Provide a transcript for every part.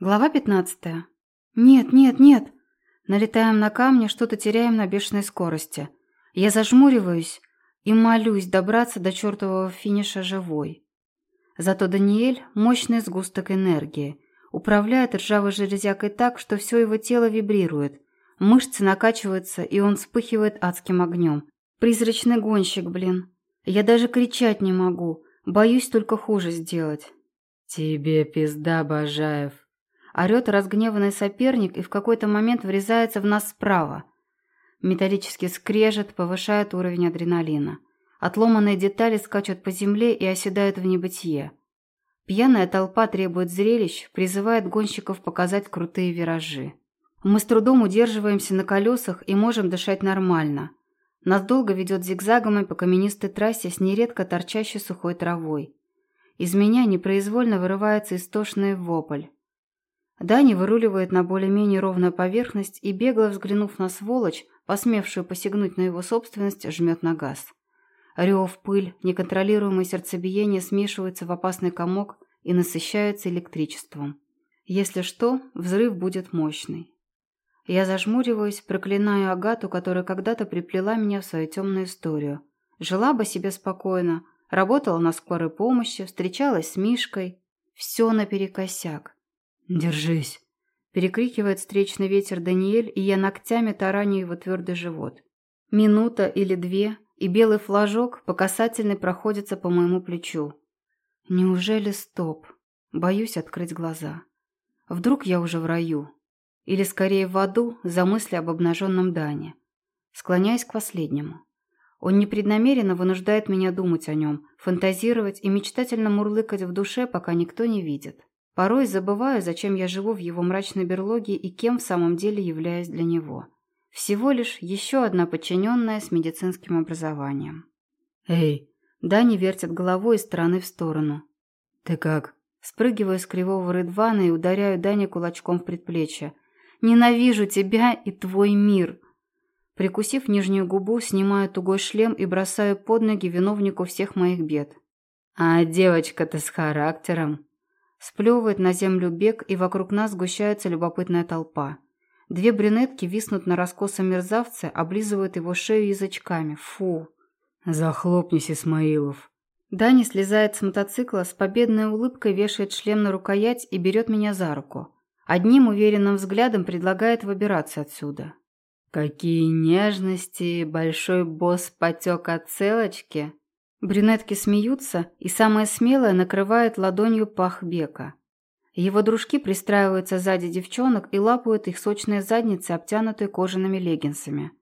Глава 15. Нет, нет, нет. Налетаем на камни, что-то теряем на бешеной скорости. Я зажмуриваюсь и молюсь добраться до чертового финиша живой. Зато Даниэль – мощный сгусток энергии. Управляет ржавой железякой так, что все его тело вибрирует. Мышцы накачиваются, и он вспыхивает адским огнем. Призрачный гонщик, блин. Я даже кричать не могу. Боюсь только хуже сделать. «Тебе пизда, Бажаев!» Орет разгневанный соперник и в какой-то момент врезается в нас справа. Металлический скрежет повышает уровень адреналина. Отломанные детали скачут по земле и оседают в небытие. Пьяная толпа требует зрелищ, призывает гонщиков показать крутые виражи. Мы с трудом удерживаемся на колесах и можем дышать нормально. Нас долго ведет зигзагами по каменистой трассе с нередко торчащей сухой травой. Из меня непроизвольно вырывается истошный вопль. Дани выруливает на более-менее ровную поверхность и, бегло взглянув на сволочь, посмевшую посягнуть на его собственность, жмет на газ. Рев, пыль, неконтролируемое сердцебиение смешиваются в опасный комок и насыщаются электричеством. Если что, взрыв будет мощный. Я зажмуриваюсь, проклинаю Агату, которая когда-то приплела меня в свою темную историю. Жила бы себе спокойно, работала на скорой помощи, встречалась с Мишкой. Все наперекосяк. «Держись!» Перекрикивает встречный ветер Даниэль, и я ногтями тараню его твердый живот. Минута или две, и белый флажок по касательной проходится по моему плечу. Неужели стоп? Боюсь открыть глаза. Вдруг я уже в раю? Или скорее в аду за мысли об обнаженном Дане? Склоняюсь к последнему. Он непреднамеренно вынуждает меня думать о нем, фантазировать и мечтательно мурлыкать в душе, пока никто не видит. Порой забываю, зачем я живу в его мрачной берлоге и кем в самом деле являюсь для него. Всего лишь еще одна подчиненная с медицинским образованием. «Эй!» Дани вертит головой из стороны в сторону. «Ты как?» Спрыгиваю с кривого рыдвана и ударяю Дани кулачком в предплечье. «Ненавижу тебя и твой мир!» Прикусив нижнюю губу, снимаю тугой шлем и бросаю под ноги виновнику всех моих бед. «А девочка-то с характером!» Сплевывает на землю бег, и вокруг нас сгущается любопытная толпа. Две брюнетки виснут на раскосом мерзавце, облизывают его шею язычками. Фу. «Захлопнись, Исмаилов!» Дани слезает с мотоцикла, с победной улыбкой вешает шлем на рукоять и берет меня за руку. Одним уверенным взглядом предлагает выбираться отсюда. «Какие нежности! Большой босс потек от целочки!» Брюнетки смеются, и самая смелая накрывает ладонью пах Бека. Его дружки пристраиваются сзади девчонок и лапают их сочные задницы, обтянутые кожаными леггинсами.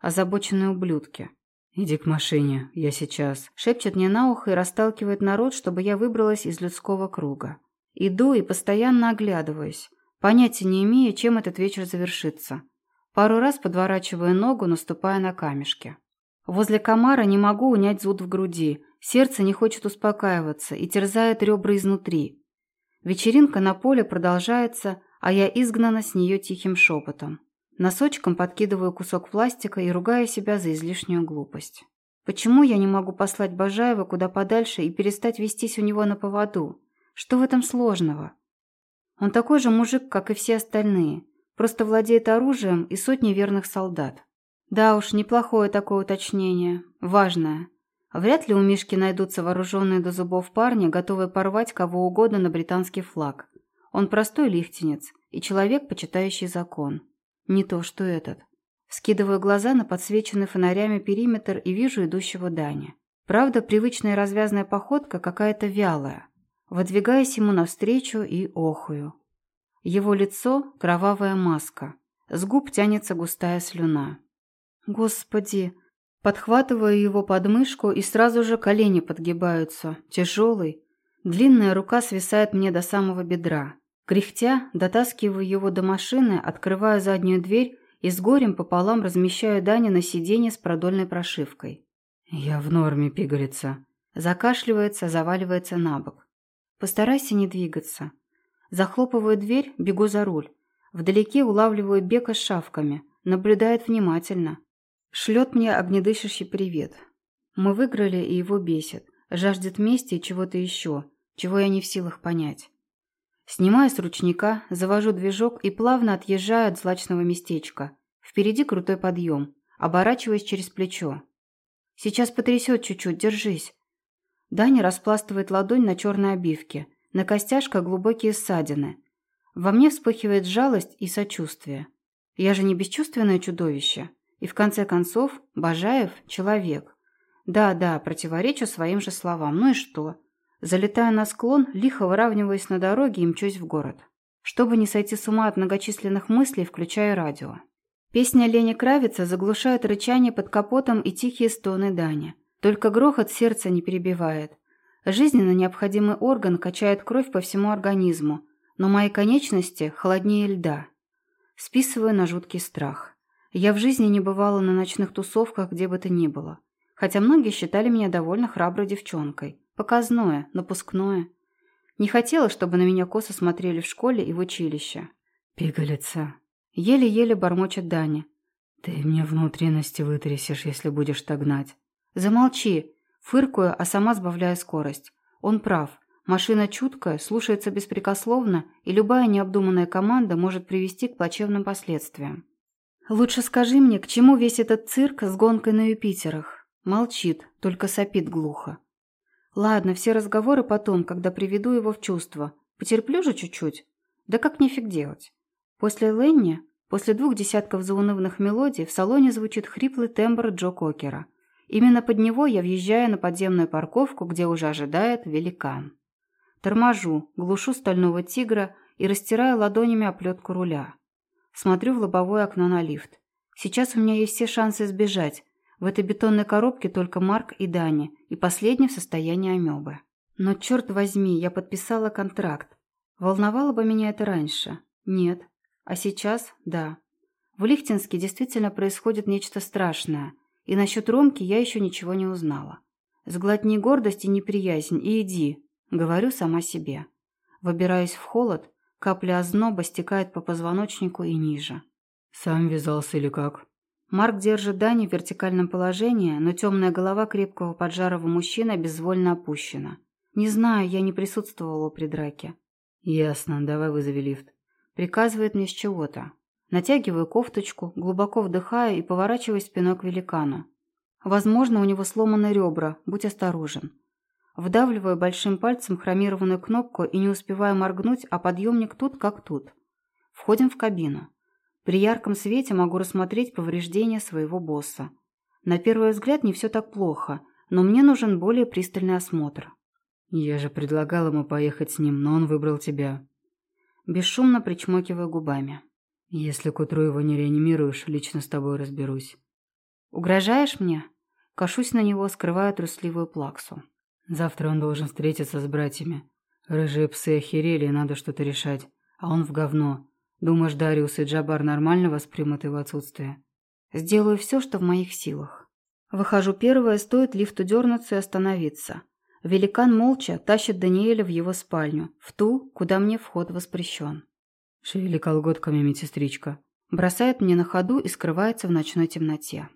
Озабоченные ублюдки. «Иди к машине, я сейчас», — шепчет мне на ухо и расталкивает народ, чтобы я выбралась из людского круга. Иду и постоянно оглядываюсь, понятия не имея, чем этот вечер завершится. Пару раз подворачиваю ногу, наступая на камешки. Возле комара не могу унять зуд в груди, сердце не хочет успокаиваться и терзает ребра изнутри. Вечеринка на поле продолжается, а я изгнана с нее тихим шепотом. Носочком подкидываю кусок пластика и ругаю себя за излишнюю глупость. Почему я не могу послать Бажаева куда подальше и перестать вестись у него на поводу? Что в этом сложного? Он такой же мужик, как и все остальные, просто владеет оружием и сотней верных солдат. Да уж, неплохое такое уточнение. Важное. Вряд ли у Мишки найдутся вооруженные до зубов парни, готовые порвать кого угодно на британский флаг. Он простой лихтенец и человек, почитающий закон. Не то, что этот. Скидываю глаза на подсвеченный фонарями периметр и вижу идущего Дани. Правда, привычная развязная походка какая-то вялая. Выдвигаясь ему навстречу и охую. Его лицо – кровавая маска. С губ тянется густая слюна. Господи! Подхватываю его подмышку, и сразу же колени подгибаются. Тяжелый. Длинная рука свисает мне до самого бедра. Кряхтя, дотаскиваю его до машины, открываю заднюю дверь и с горем пополам размещаю Дани на сиденье с продольной прошивкой. «Я в норме, пигалица». Закашливается, заваливается на бок. «Постарайся не двигаться». Захлопываю дверь, бегу за руль. Вдалеке улавливаю Бека с шавками. Наблюдает внимательно. Шлет мне огнедышащий привет. Мы выиграли, и его бесит. Жаждет мести и чего-то еще, чего я не в силах понять. Снимаю с ручника, завожу движок и плавно отъезжаю от злачного местечка. Впереди крутой подъем, оборачиваясь через плечо. Сейчас потрясет чуть-чуть, держись. Даня распластывает ладонь на черной обивке. На костяшках глубокие ссадины. Во мне вспыхивает жалость и сочувствие. Я же не бесчувственное чудовище. И в конце концов, Бажаев – человек. Да-да, противоречу своим же словам. Ну и что? Залетаю на склон, лихо выравниваясь на дороге и мчусь в город. Чтобы не сойти с ума от многочисленных мыслей, включаю радио. Песня Лени Кравица заглушает рычание под капотом и тихие стоны Дани. Только грохот сердца не перебивает. Жизненно необходимый орган качает кровь по всему организму, но мои конечности холоднее льда. Списываю на жуткий страх. Я в жизни не бывала на ночных тусовках, где бы то ни было. Хотя многие считали меня довольно храброй девчонкой. Показное, напускное. Не хотела, чтобы на меня косо смотрели в школе и в училище. «Пигалица», Еле-еле бормочет Даня. «Ты мне внутренности вытрясешь, если будешь так гнать». «Замолчи!» Фыркую, а сама сбавляю скорость. Он прав. Машина чуткая, слушается беспрекословно, и любая необдуманная команда может привести к плачевным последствиям. «Лучше скажи мне, к чему весь этот цирк с гонкой на Юпитерах?» Молчит, только сопит глухо. «Ладно, все разговоры потом, когда приведу его в чувство. Потерплю же чуть-чуть? Да как нефиг делать?» После Ленни После двух десятков заунывных мелодий в салоне звучит хриплый тембр Джо Кокера. Именно под него я въезжаю на подземную парковку, где уже ожидает великан. Торможу, глушу стального тигра и растираю ладонями оплетку руля. Смотрю в лобовое окно на лифт. Сейчас у меня есть все шансы сбежать. В этой бетонной коробке только Марк и Дани, и последний в состоянии амебы. Но черт возьми, я подписала контракт. Волновало бы меня это раньше? Нет. А сейчас – да. В Лихтинске действительно происходит нечто страшное, и насчет Ромки я еще ничего не узнала. Сглотни гордость и неприязнь и иди, говорю сама себе. Выбираюсь в холод, капля озноба стекает по позвоночнику и ниже. «Сам вязался или как?» Марк держит Дани в вертикальном положении, но темная голова крепкого поджарого мужчины безвольно опущена. Не знаю, я не присутствовала при драке. «Ясно, давай вызови лифт». Приказывает мне с чего-то. Натягиваю кофточку, глубоко вдыхаю и поворачиваю спиной к великану. Возможно, у него сломаны ребра, будь осторожен. Вдавливаю большим пальцем хромированную кнопку и не успеваю моргнуть, а подъемник тут как тут. Входим в кабину. При ярком свете могу рассмотреть повреждения своего босса. На первый взгляд не все так плохо, но мне нужен более пристальный осмотр. Я же предлагал ему поехать с ним, но он выбрал тебя. Бесшумно причмокиваю губами. «Если к утру его не реанимируешь, лично с тобой разберусь». «Угрожаешь мне?» Кашусь на него, скрывая трусливую плаксу. «Завтра он должен встретиться с братьями. Рыжие псы охерели, надо что-то решать. А он в говно. Думаешь, Дариус и Джабар нормально воспримут его отсутствие?» «Сделаю все, что в моих силах». Выхожу первая, стоит лифту дернуться и остановиться. Великан молча тащит Даниэля в его спальню, в ту, куда мне вход воспрещен. «Шевели колготками, медсестричка». Бросает мне на ходу и скрывается в ночной темноте.